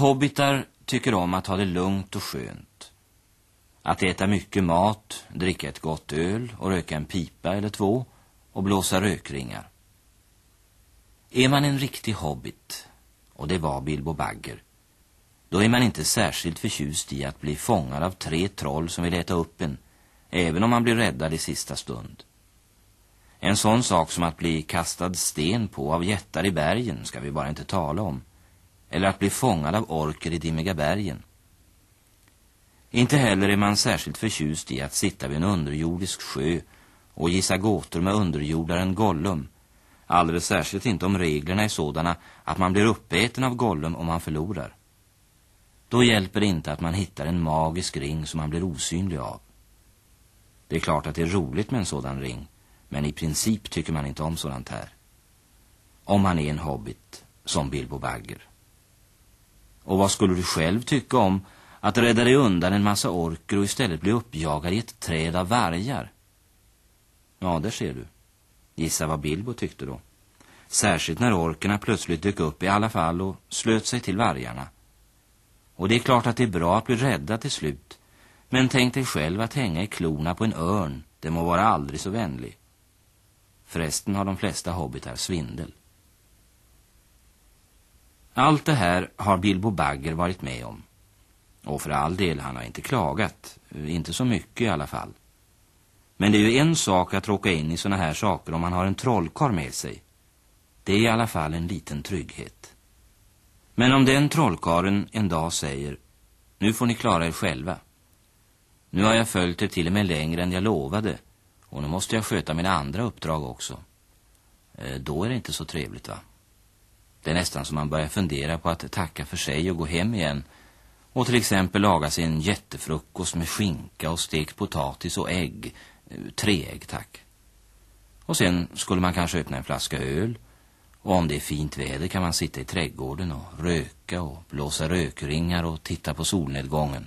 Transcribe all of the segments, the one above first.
Hobbitar tycker om att ha det lugnt och skönt. Att äta mycket mat, dricka ett gott öl och röka en pipa eller två och blåsa rökringar. Är man en riktig hobbit, och det var Bilbo Bagger, då är man inte särskilt förtjust i att bli fångad av tre troll som vill äta upp en, även om man blir räddad i sista stund. En sån sak som att bli kastad sten på av jättar i bergen ska vi bara inte tala om. Eller att bli fångad av orker i dimmiga bergen. Inte heller är man särskilt förtjust i att sitta vid en underjordisk sjö och gissa gåtor med underjordaren Gollum. Alldeles särskilt inte om reglerna är sådana att man blir uppäten av Gollum om man förlorar. Då hjälper det inte att man hittar en magisk ring som man blir osynlig av. Det är klart att det är roligt med en sådan ring, men i princip tycker man inte om sådant här. Om man är en hobbit, som Bilbo Bagger. Och vad skulle du själv tycka om att rädda dig undan en massa orker och istället bli uppjagad i ett träd av vargar? Ja, där ser du. Gissa vad Bilbo tyckte då. Särskilt när orkerna plötsligt dök upp i alla fall och slöt sig till vargarna. Och det är klart att det är bra att bli rädda till slut. Men tänk dig själv att hänga i klorna på en örn. Det må vara aldrig så vänlig. Förresten har de flesta hobbitar svindel. Allt det här har Bilbo Bagger varit med om. Och för all del, han har inte klagat. Inte så mycket i alla fall. Men det är ju en sak att råka in i såna här saker om man har en trollkar med sig. Det är i alla fall en liten trygghet. Men om den trollkaren en dag säger Nu får ni klara er själva. Nu har jag följt er till och med längre än jag lovade och nu måste jag sköta mina andra uppdrag också. Eh, då är det inte så trevligt va? Det är nästan som man börjar fundera på att tacka för sig och gå hem igen och till exempel laga sin jättefrukost med skinka och stekt potatis och ägg. Eh, tre ägg, tack. Och sen skulle man kanske öppna en flaska öl och om det är fint väder kan man sitta i trädgården och röka och blåsa rökringar och titta på solnedgången.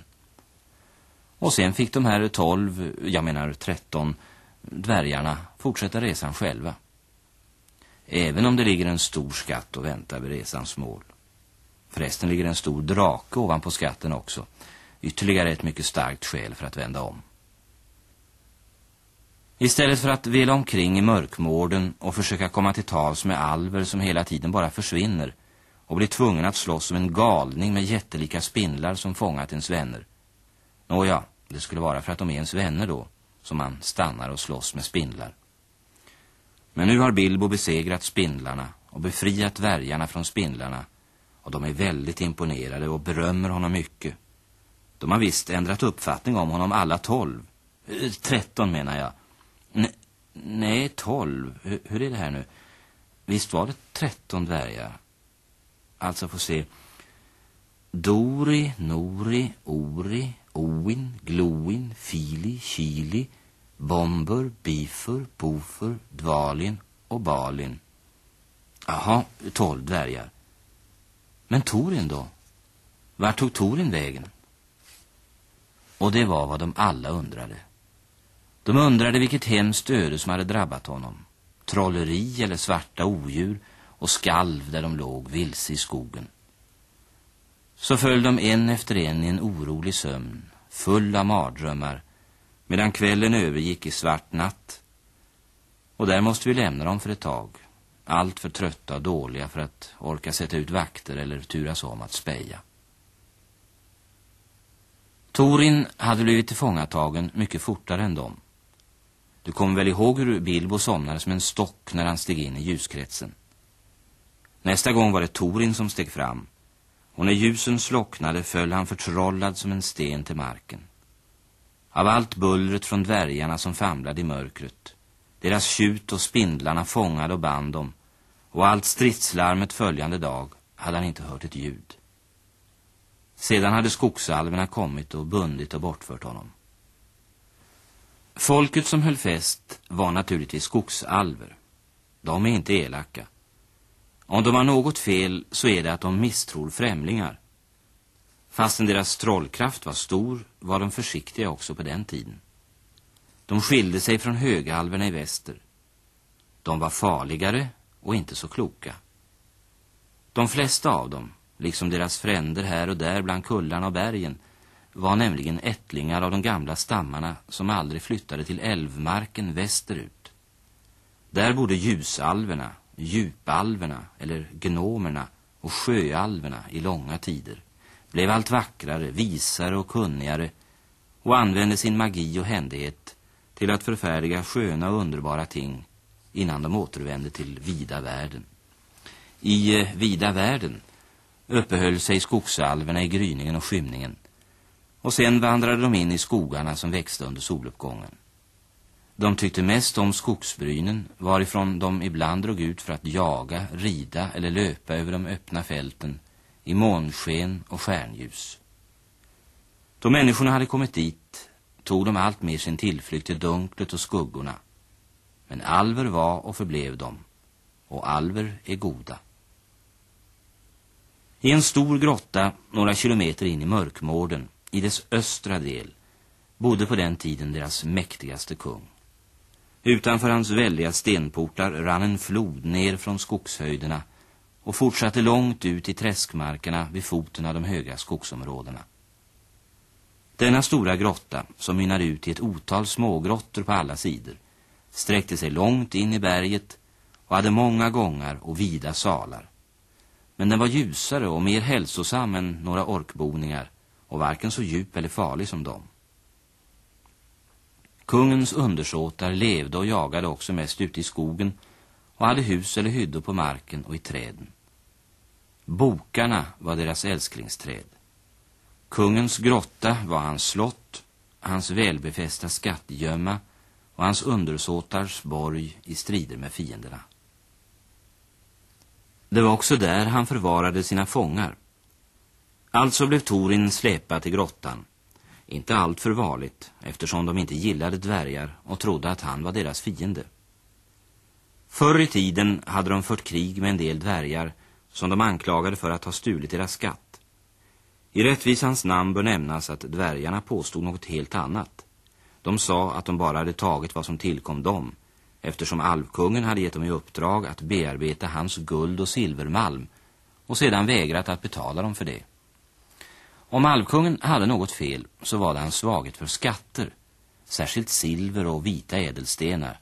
Och sen fick de här tolv, jag menar tretton, dvärgarna fortsätta resan själva. Även om det ligger en stor skatt och väntar vid resans mål. Förresten ligger en stor drake ovanpå skatten också. Ytterligare ett mycket starkt skäl för att vända om. Istället för att vela omkring i mörkmården och försöka komma till tals med alver som hela tiden bara försvinner och bli tvungen att slåss som en galning med jättelika spindlar som fångat ens vänner. Nåja, det skulle vara för att de är ens vänner då som man stannar och slåss med spindlar. Men nu har Bilbo besegrat spindlarna och befriat värjarna från spindlarna och de är väldigt imponerade och berömmer honom mycket. De har visst ändrat uppfattning om honom alla tolv. Eh, tretton menar jag. N nej, tolv. Hur, hur är det här nu? Visst var det tretton dvärgar? Alltså få se. Dori, Nori, Ori, Oin, Gloin, Fili, Kili, Bomber, Bifur, Bofur, Dvalin och Balin. Jaha, tolv dvärgar. Men Torin då? Var tog Torin vägen? Och det var vad de alla undrade. De undrade vilket hemskt öde som hade drabbat honom. Trolleri eller svarta odjur och skalv där de låg vilse i skogen. Så föll de en efter en i en orolig sömn, full av mardrömmar, medan kvällen övergick i svart natt. Och där måste vi lämna dem för ett tag, allt för trötta och dåliga för att orka sätta ut vakter eller turas om att speja. Torin hade blivit tillfångatagen mycket fortare än dem. Du kommer väl ihåg hur Bilbo somnade som en stock när han steg in i ljuskretsen. Nästa gång var det Torin som steg fram och när ljusen slocknade föll han förtrollad som en sten till marken. Av allt bullret från dvärgarna som famlade i mörkret, deras tjut och spindlarna fångade och band dem, och allt stridslarmet följande dag hade han inte hört ett ljud. Sedan hade skogsalverna kommit och bundit och bortfört honom. Folket som höll fest var naturligtvis skogsalver. De är inte elaka. Om de har något fel så är det att de misstror främlingar. Fastän deras trollkraft var stor var de försiktiga också på den tiden. De skilde sig från högalverna i väster. De var farligare och inte så kloka. De flesta av dem, liksom deras fränder här och där bland kullarna och bergen, var nämligen ättlingar av de gamla stammarna som aldrig flyttade till älvmarken västerut. Där bodde ljusalverna, djupalverna eller gnomerna och sjöalverna i långa tider, blev allt vackrare, visare och kunnigare och använde sin magi och händighet till att förfärdiga sköna och underbara ting innan de återvände till vida världen. I eh, vida världen uppehöll sig skogsalverna i gryningen och skymningen och sen vandrade de in i skogarna som växte under soluppgången. De tyckte mest om skogsbrynen varifrån de ibland drog ut för att jaga, rida eller löpa över de öppna fälten i månsken och stjärnljus. Då människorna hade kommit dit tog de allt mer sin tillflykt till dunklet och skuggorna. Men alver var och förblev de, och alver är goda. I en stor grotta några kilometer in i mörkmården, i dess östra del, bodde på den tiden deras mäktigaste kung. Utanför hans väldiga stenportar rann en flod ner från skogshöjderna och fortsatte långt ut i träskmarkerna vid foten av de höga skogsområdena. Denna stora grotta, som mynnade ut i ett otal smågrottor på alla sidor, sträckte sig långt in i berget och hade många gångar och vida salar. Men den var ljusare och mer hälsosam än några orkboningar och varken så djup eller farlig som dem. Kungens undersåtar levde och jagade också mest ute i skogen och hade hus eller hyddor på marken och i träden. Bokarna var deras älsklingsträd. Kungens grotta var hans slott, hans välbefästa skattgömma och hans undersåtars borg i strider med fienderna. Det var också där han förvarade sina fångar. Alltså blev Torin släpad till grottan. Inte allt för vanligt, eftersom de inte gillade dvärgar och trodde att han var deras fiende. Förr i tiden hade de fört krig med en del dvärgar som de anklagade för att ha stulit deras skatt. I rättvisans namn bör nämnas att dvärgarna påstod något helt annat. De sa att de bara hade tagit vad som tillkom dem, eftersom alvkungen hade gett dem i uppdrag att bearbeta hans guld- och silvermalm och sedan vägrat att betala dem för det. Om alvkungen hade något fel så var det hans svaghet för skatter, särskilt silver och vita ädelstenar.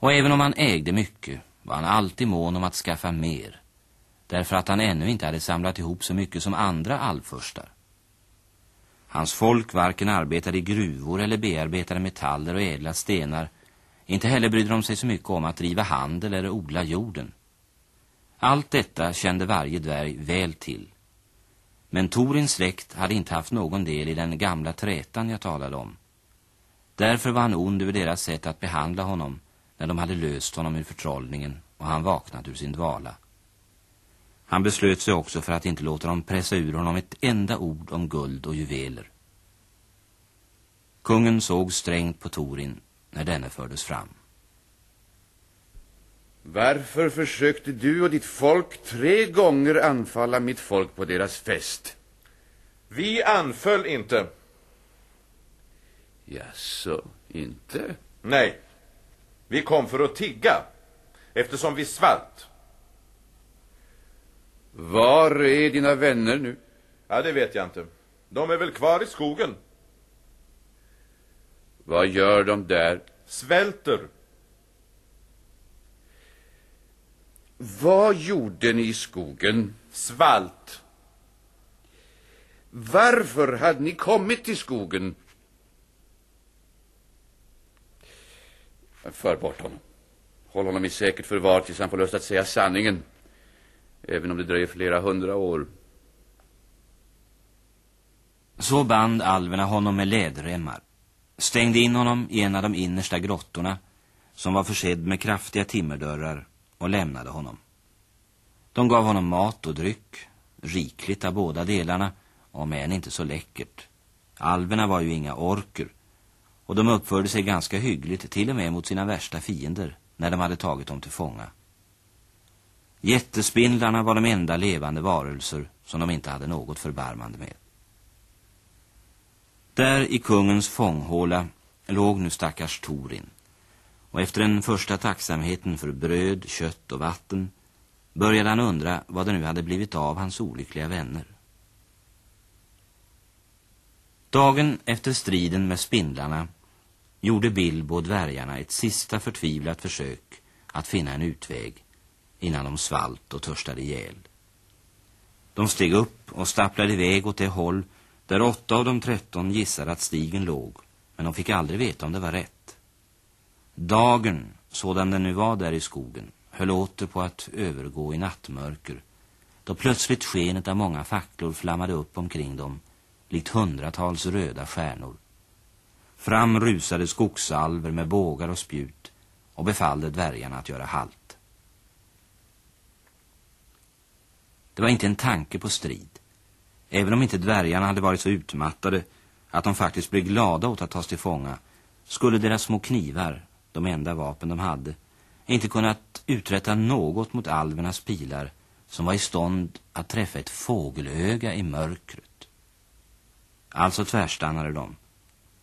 Och även om han ägde mycket var han alltid mån om att skaffa mer, därför att han ännu inte hade samlat ihop så mycket som andra alvfurstar. Hans folk varken arbetade i gruvor eller bearbetade metaller och ädla stenar. Inte heller brydde de sig så mycket om att driva handel eller odla jorden. Allt detta kände varje dvärg väl till. Men Torins släkt hade inte haft någon del i den gamla trätan jag talade om. Därför var han ond över deras sätt att behandla honom när de hade löst honom ur förtrollningen och han vaknat ur sin dvala. Han beslöt sig också för att inte låta dem pressa ur honom ett enda ord om guld och juveler. Kungen såg strängt på Torin när denne fördes fram. Varför försökte du och ditt folk tre gånger anfalla mitt folk på deras fest? Vi anföll inte. Jaså, inte? Nej. Vi kom för att tigga, eftersom vi svalt. Var är dina vänner nu? Ja, det vet jag inte. De är väl kvar i skogen. Vad gör de där? Svälter. Vad gjorde ni i skogen? Svalt. Varför hade ni kommit till skogen? För bort honom. Håll honom i säkert förvar tills han får lust att säga sanningen. Även om det dröjer flera hundra år. Så band alverna honom med läderremmar. Stängde in honom i en av de innersta grottorna som var försedd med kraftiga timmerdörrar och lämnade honom. De gav honom mat och dryck, rikligt av båda delarna, om än inte så läckert. Alverna var ju inga orker, och de uppförde sig ganska hyggligt till och med mot sina värsta fiender när de hade tagit dem till fånga. Jättespindlarna var de enda levande varelser som de inte hade något förbarmande med. Där i kungens fånghåla låg nu stackars Torin och efter den första tacksamheten för bröd, kött och vatten började han undra vad det nu hade blivit av hans olyckliga vänner. Dagen efter striden med spindlarna gjorde Bilbo och dvärgarna ett sista förtvivlat försök att finna en utväg innan de svalt och törstade ihjäl. De steg upp och stapplade iväg åt det håll där åtta av de tretton gissade att stigen låg, men de fick aldrig veta om det var rätt. Dagen, sådan den nu var där i skogen, höll åter på att övergå i nattmörker, då plötsligt skenet av många facklor flammade upp omkring dem, likt hundratals röda stjärnor. Fram rusade skogsalver med bågar och spjut och befallde dvärgarna att göra halt. Det var inte en tanke på strid. Även om inte dvärgarna hade varit så utmattade att de faktiskt blev glada åt att tas till fånga skulle deras små knivar, de enda vapen de hade, inte kunnat uträtta något mot alvernas pilar som var i stånd att träffa ett fågelöga i mörkret. Alltså tvärstannade de,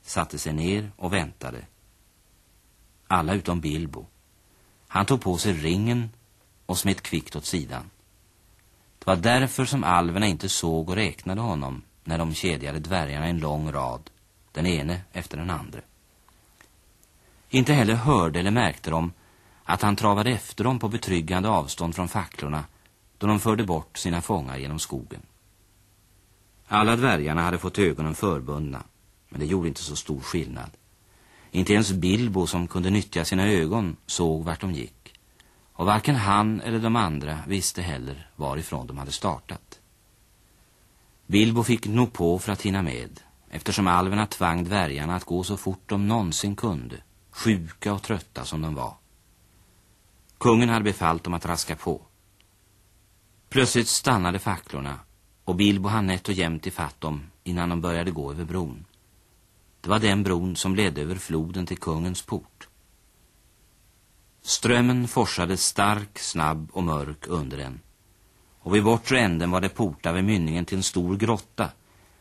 satte sig ner och väntade. Alla utom Bilbo. Han tog på sig ringen och smet kvickt åt sidan. Det var därför som alverna inte såg och räknade honom när de kedjade dvärgarna i en lång rad, den ene efter den andra. Inte heller hörde eller märkte de att han travade efter dem på betryggande avstånd från facklorna då de förde bort sina fångar genom skogen. Alla dvärgarna hade fått ögonen förbundna, men det gjorde inte så stor skillnad. Inte ens Bilbo som kunde nyttja sina ögon såg vart de gick. Och varken han eller de andra visste heller varifrån de hade startat. Bilbo fick nog på för att hinna med, eftersom alverna tvang dvärgarna att gå så fort de någonsin kunde, sjuka och trötta som de var. Kungen hade befallt dem att raska på. Plötsligt stannade facklorna och Bilbo hann nätt och jämnt ifatt dem innan de började gå över bron. Det var den bron som ledde över floden till kungens port. Strömmen forsade stark, snabb och mörk under den. Och vid bortre änden var det portar vid mynningen till en stor grotta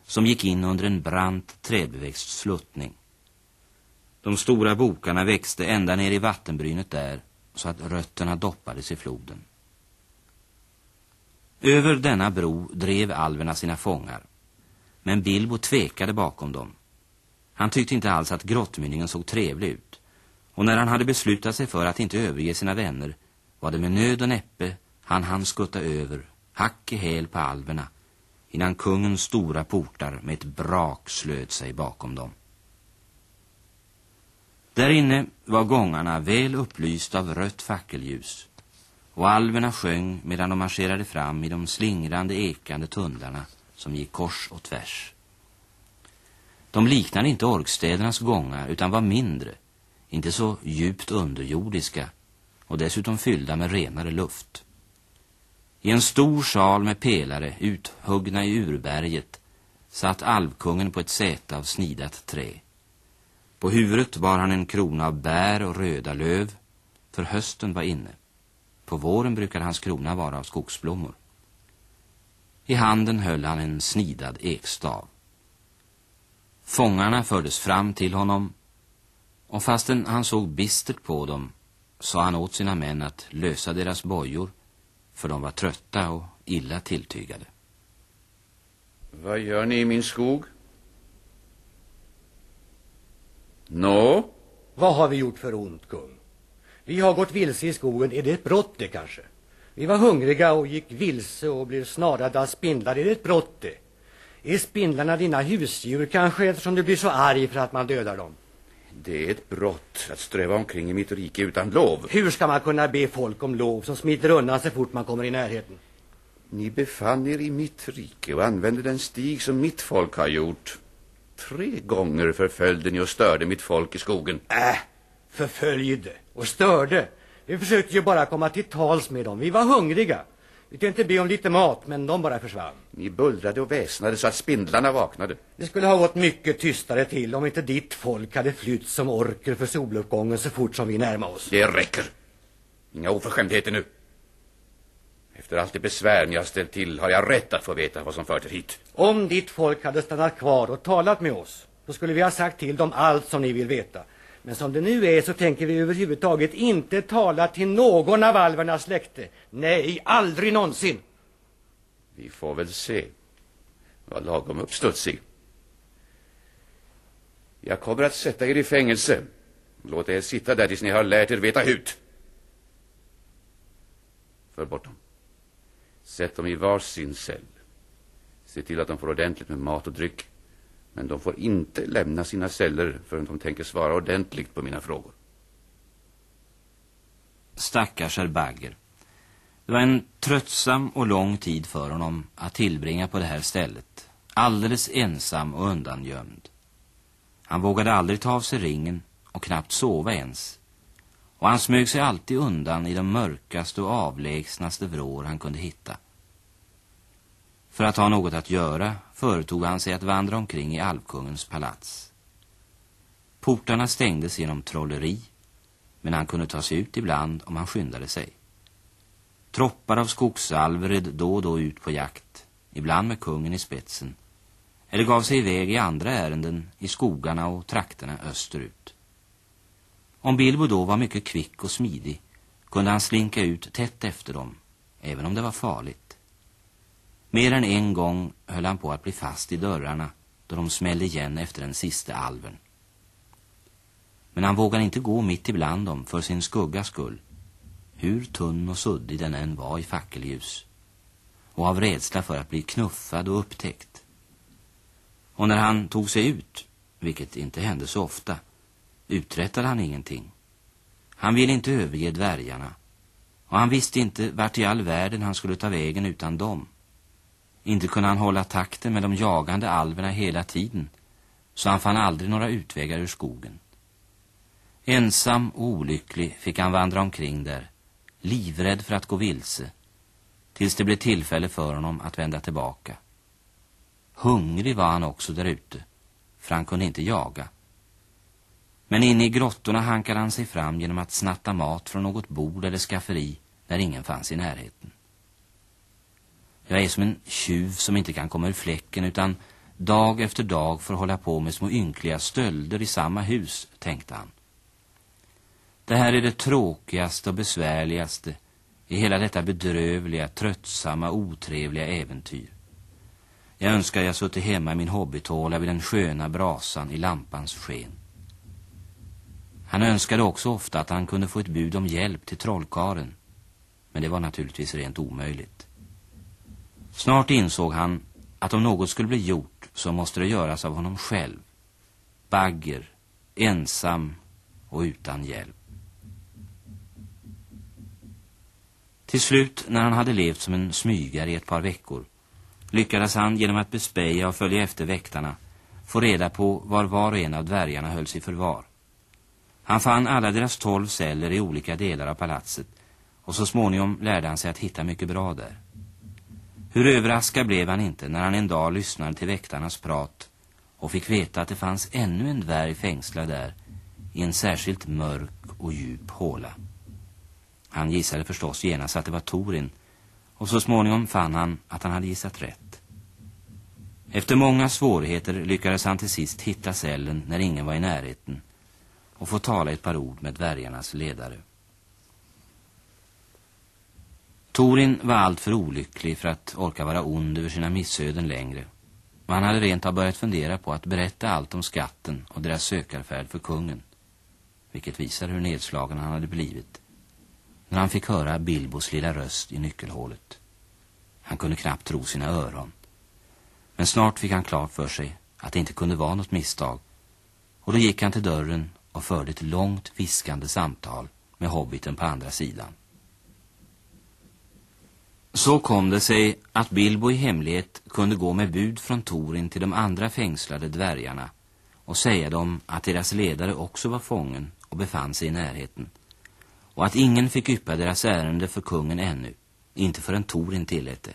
som gick in under en brant träbeväxt sluttning. De stora bokarna växte ända ner i vattenbrynet där så att rötterna doppades i floden. Över denna bro drev alverna sina fångar. Men Bilbo tvekade bakom dem. Han tyckte inte alls att grottmynningen såg trevlig ut. Och när han hade beslutat sig för att inte överge sina vänner var det med nöd och näppe han han skutta över, hack i häl på alverna, innan kungens stora portar med ett brak slöt sig bakom dem. Där inne var gångarna väl upplysta av rött fackelljus och alverna sjöng medan de marscherade fram i de slingrande ekande tunnlarna som gick kors och tvärs. De liknade inte orkstädernas gångar utan var mindre, inte så djupt underjordiska och dessutom fyllda med renare luft. I en stor sal med pelare uthuggna i urberget satt alvkungen på ett säte av snidat trä. På huvudet bar han en krona av bär och röda löv, för hösten var inne. På våren brukade hans krona vara av skogsblommor. I handen höll han en snidad ekstav. Fångarna fördes fram till honom och fastän han såg bistert på dem sa han åt sina män att lösa deras bojor för de var trötta och illa tilltygade. Vad gör ni i min skog? Nå? Vad har vi gjort för ont, kung? Vi har gått vilse i skogen, är det ett brott det kanske? Vi var hungriga och gick vilse och blev snarade av spindlar, är det ett brott det? Är spindlarna dina husdjur kanske eftersom du blir så arg för att man dödar dem? Det är ett brott att ströva omkring i mitt rike utan lov. Hur ska man kunna be folk om lov som smiter undan så fort man kommer i närheten? Ni befann er i mitt rike och använde den stig som mitt folk har gjort. Tre gånger förföljde ni och störde mitt folk i skogen. Äh, förföljde och störde. Vi försökte ju bara komma till tals med dem. Vi var hungriga. Vi tänkte be om lite mat, men de bara försvann. Ni bullrade och väsnade så att spindlarna vaknade. Det skulle ha gått mycket tystare till om inte ditt folk hade flytt som orker för soluppgången så fort som vi närmade oss. Det räcker. Inga oförskämdheter nu. Efter allt det besvär ni har ställt till har jag rätt att få veta vad som fört er hit. Om ditt folk hade stannat kvar och talat med oss, då skulle vi ha sagt till dem allt som ni vill veta. Men som det nu är så tänker vi överhuvudtaget inte tala till någon av alvernas släkte. Nej, aldrig någonsin. Vi får väl se vad lagom uppstudsig. Jag kommer att sätta er i fängelse. Låt er sitta där tills ni har lärt er veta hut. För bort dem. Sätt dem i var sin cell. Se till att de får ordentligt med mat och dryck. Men de får inte lämna sina celler förrän de tänker svara ordentligt på mina frågor. Stackars herr Bagger. Det var en tröttsam och lång tid för honom att tillbringa på det här stället. Alldeles ensam och undangömd. Han vågade aldrig ta av sig ringen och knappt sova ens. Och han smög sig alltid undan i de mörkaste och avlägsnaste vrår han kunde hitta. För att ha något att göra företog han sig att vandra omkring i alvkungens palats. Portarna stängdes genom trolleri, men han kunde ta sig ut ibland om han skyndade sig. Troppar av skogsalver red då och då ut på jakt, ibland med kungen i spetsen, eller gav sig iväg i andra ärenden i skogarna och trakterna österut. Om Bilbo då var mycket kvick och smidig kunde han slinka ut tätt efter dem, även om det var farligt. Mer än en gång höll han på att bli fast i dörrarna då de smällde igen efter den sista alven. Men han vågade inte gå mitt ibland dem för sin skuggas skull, hur tunn och suddig den än var i fackelljus, och av rädsla för att bli knuffad och upptäckt. Och när han tog sig ut, vilket inte hände så ofta, uträttade han ingenting. Han ville inte överge dvärgarna, och han visste inte vart i all världen han skulle ta vägen utan dem. Inte kunde han hålla takten med de jagande alverna hela tiden, så han fann aldrig några utvägar ur skogen. Ensam och olycklig fick han vandra omkring där, livrädd för att gå vilse, tills det blev tillfälle för honom att vända tillbaka. Hungrig var han också där ute, för han kunde inte jaga. Men inne i grottorna hankade han sig fram genom att snatta mat från något bord eller skafferi när ingen fanns i närheten. Jag är som en tjuv som inte kan komma ur fläcken utan dag efter dag får hålla på med små ynkliga stölder i samma hus, tänkte han. Det här är det tråkigaste och besvärligaste i hela detta bedrövliga, tröttsamma, otrevliga äventyr. Jag önskar jag suttit hemma i min hobbytåla vid den sköna brasan i lampans sken. Han önskade också ofta att han kunde få ett bud om hjälp till trollkaren. Men det var naturligtvis rent omöjligt. Snart insåg han att om något skulle bli gjort så måste det göras av honom själv. Bagger, ensam och utan hjälp. Till slut, när han hade levt som en smygare i ett par veckor, lyckades han genom att bespeja och följa efter väktarna få reda på var var och en av dvärgarna hölls i förvar. Han fann alla deras tolv celler i olika delar av palatset och så småningom lärde han sig att hitta mycket bra där. Hur överraskad blev han inte när han en dag lyssnade till väktarnas prat och fick veta att det fanns ännu en dvärg fängslad där i en särskilt mörk och djup håla. Han gissade förstås genast att det var Torin och så småningom fann han att han hade gissat rätt. Efter många svårigheter lyckades han till sist hitta cellen när ingen var i närheten och få tala ett par ord med dvärgarnas ledare. Torin var alltför olycklig för att orka vara ond över sina missöden längre. Och han hade rent av börjat fundera på att berätta allt om skatten och deras sökarfärd för kungen. Vilket visar hur nedslagen han hade blivit. När han fick höra Bilbos lilla röst i nyckelhålet. Han kunde knappt tro sina öron. Men snart fick han klart för sig att det inte kunde vara något misstag. Och då gick han till dörren och förde ett långt viskande samtal med hobbiten på andra sidan. Så kom det sig att Bilbo i hemlighet kunde gå med bud från Torin till de andra fängslade dvärgarna och säga dem att deras ledare också var fången och befann sig i närheten och att ingen fick yppa deras ärende för kungen ännu, inte förrän Torin tillät det.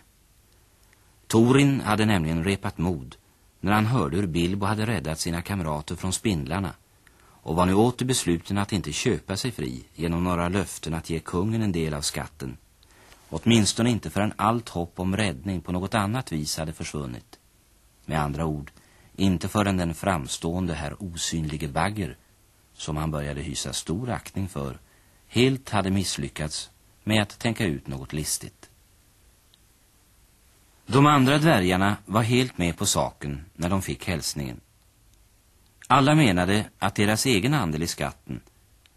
Torin hade nämligen repat mod när han hörde hur Bilbo hade räddat sina kamrater från spindlarna och var nu åter besluten att inte köpa sig fri genom några löften att ge kungen en del av skatten Åtminstone inte förrän allt hopp om räddning på något annat vis hade försvunnit. Med andra ord, inte förrän den framstående här osynlige bagger som han började hysa stor aktning för, helt hade misslyckats med att tänka ut något listigt. De andra dvärgarna var helt med på saken när de fick hälsningen. Alla menade att deras egen andel i skatten,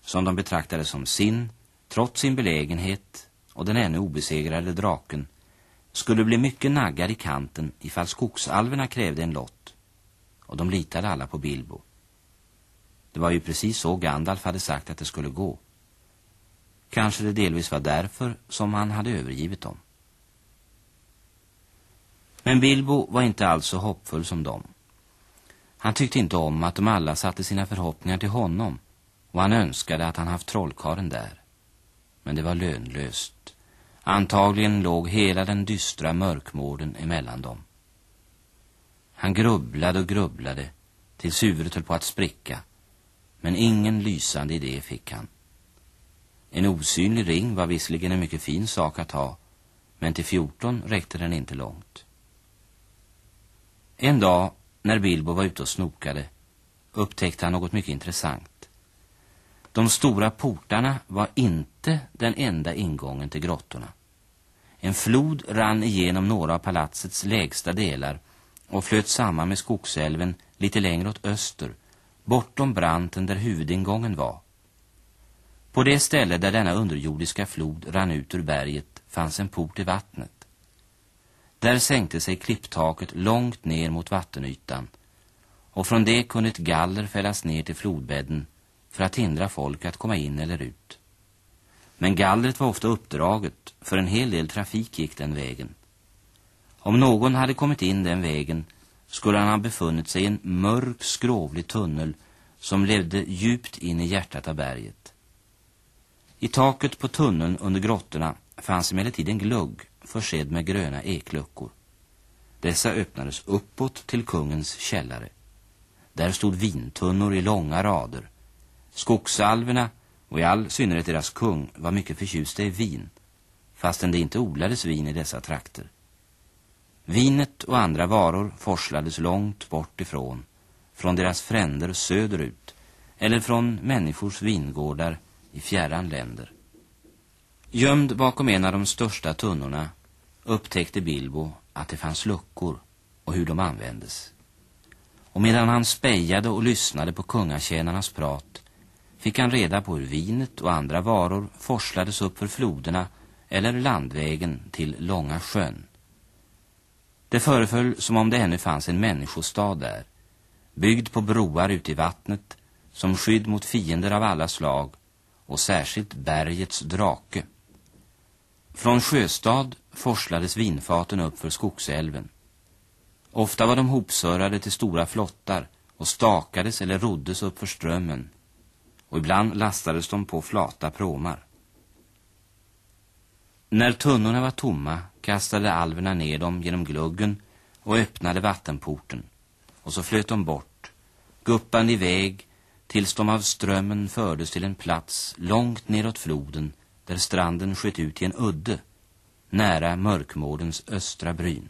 som de betraktade som sin, trots sin belägenhet och den ännu obesegrade draken, skulle bli mycket naggad i kanten ifall skogsalverna krävde en lott. Och de litade alla på Bilbo. Det var ju precis så Gandalf hade sagt att det skulle gå. Kanske det delvis var därför som han hade övergivit dem. Men Bilbo var inte alls så hoppfull som dem. Han tyckte inte om att de alla satte sina förhoppningar till honom och han önskade att han haft trollkaren där. Men det var lönlöst. Antagligen låg hela den dystra mörkmården emellan dem. Han grubblade och grubblade tills huvudet höll på att spricka. Men ingen lysande idé fick han. En osynlig ring var visserligen en mycket fin sak att ha, men till 14 räckte den inte långt. En dag, när Bilbo var ute och snokade, upptäckte han något mycket intressant. De stora portarna var inte den enda ingången till grottorna. En flod rann igenom några av palatsets lägsta delar och flöt samman med skogsälven lite längre åt öster, bortom branten där huvudingången var. På det ställe där denna underjordiska flod rann ut ur berget fanns en port i vattnet. Där sänkte sig klipptaket långt ner mot vattenytan och från det kunde ett galler fällas ner till flodbädden för att hindra folk att komma in eller ut. Men gallret var ofta uppdraget, för en hel del trafik gick den vägen. Om någon hade kommit in den vägen skulle han ha befunnit sig i en mörk, skrovlig tunnel som ledde djupt in i hjärtat av berget. I taket på tunneln under grottorna fanns emellertid en glugg försedd med gröna ekluckor. Dessa öppnades uppåt till kungens källare. Där stod vintunnor i långa rader. Skogsalverna och i all synnerhet deras kung var mycket förtjusta i vin, fastän det inte odlades vin i dessa trakter. Vinet och andra varor forslades långt bort ifrån, från deras fränder söderut eller från människors vingårdar i fjärran länder. Gömd bakom en av de största tunnorna upptäckte Bilbo att det fanns luckor och hur de användes. Och medan han spejade och lyssnade på kungatjänarnas prat fick han reda på hur vinet och andra varor forslades upp för floderna eller landvägen till Långa sjön. Det föreföll som om det ännu fanns en människostad där, byggd på broar ute i vattnet som skydd mot fiender av alla slag och särskilt bergets drake. Från Sjöstad forslades vinfaten upp för skogsälven. Ofta var de hopsörade till stora flottar och stakades eller roddes upp för strömmen och ibland lastades de på flata pråmar. När tunnorna var tomma kastade alverna ner dem genom gluggen och öppnade vattenporten och så flöt de bort, guppande iväg tills de av strömmen fördes till en plats långt neråt floden där stranden sköt ut i en udde nära mörkmårdens östra bryn.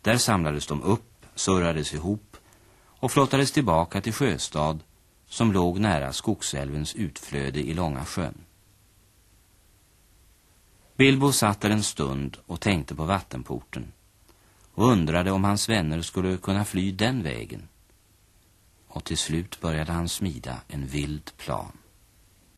Där samlades de upp, surrades ihop och flottades tillbaka till Sjöstad som låg nära skogsälvens utflöde i Långa sjön. Bilbo satt där en stund och tänkte på vattenporten och undrade om hans vänner skulle kunna fly den vägen. Och till slut började han smida en vild plan.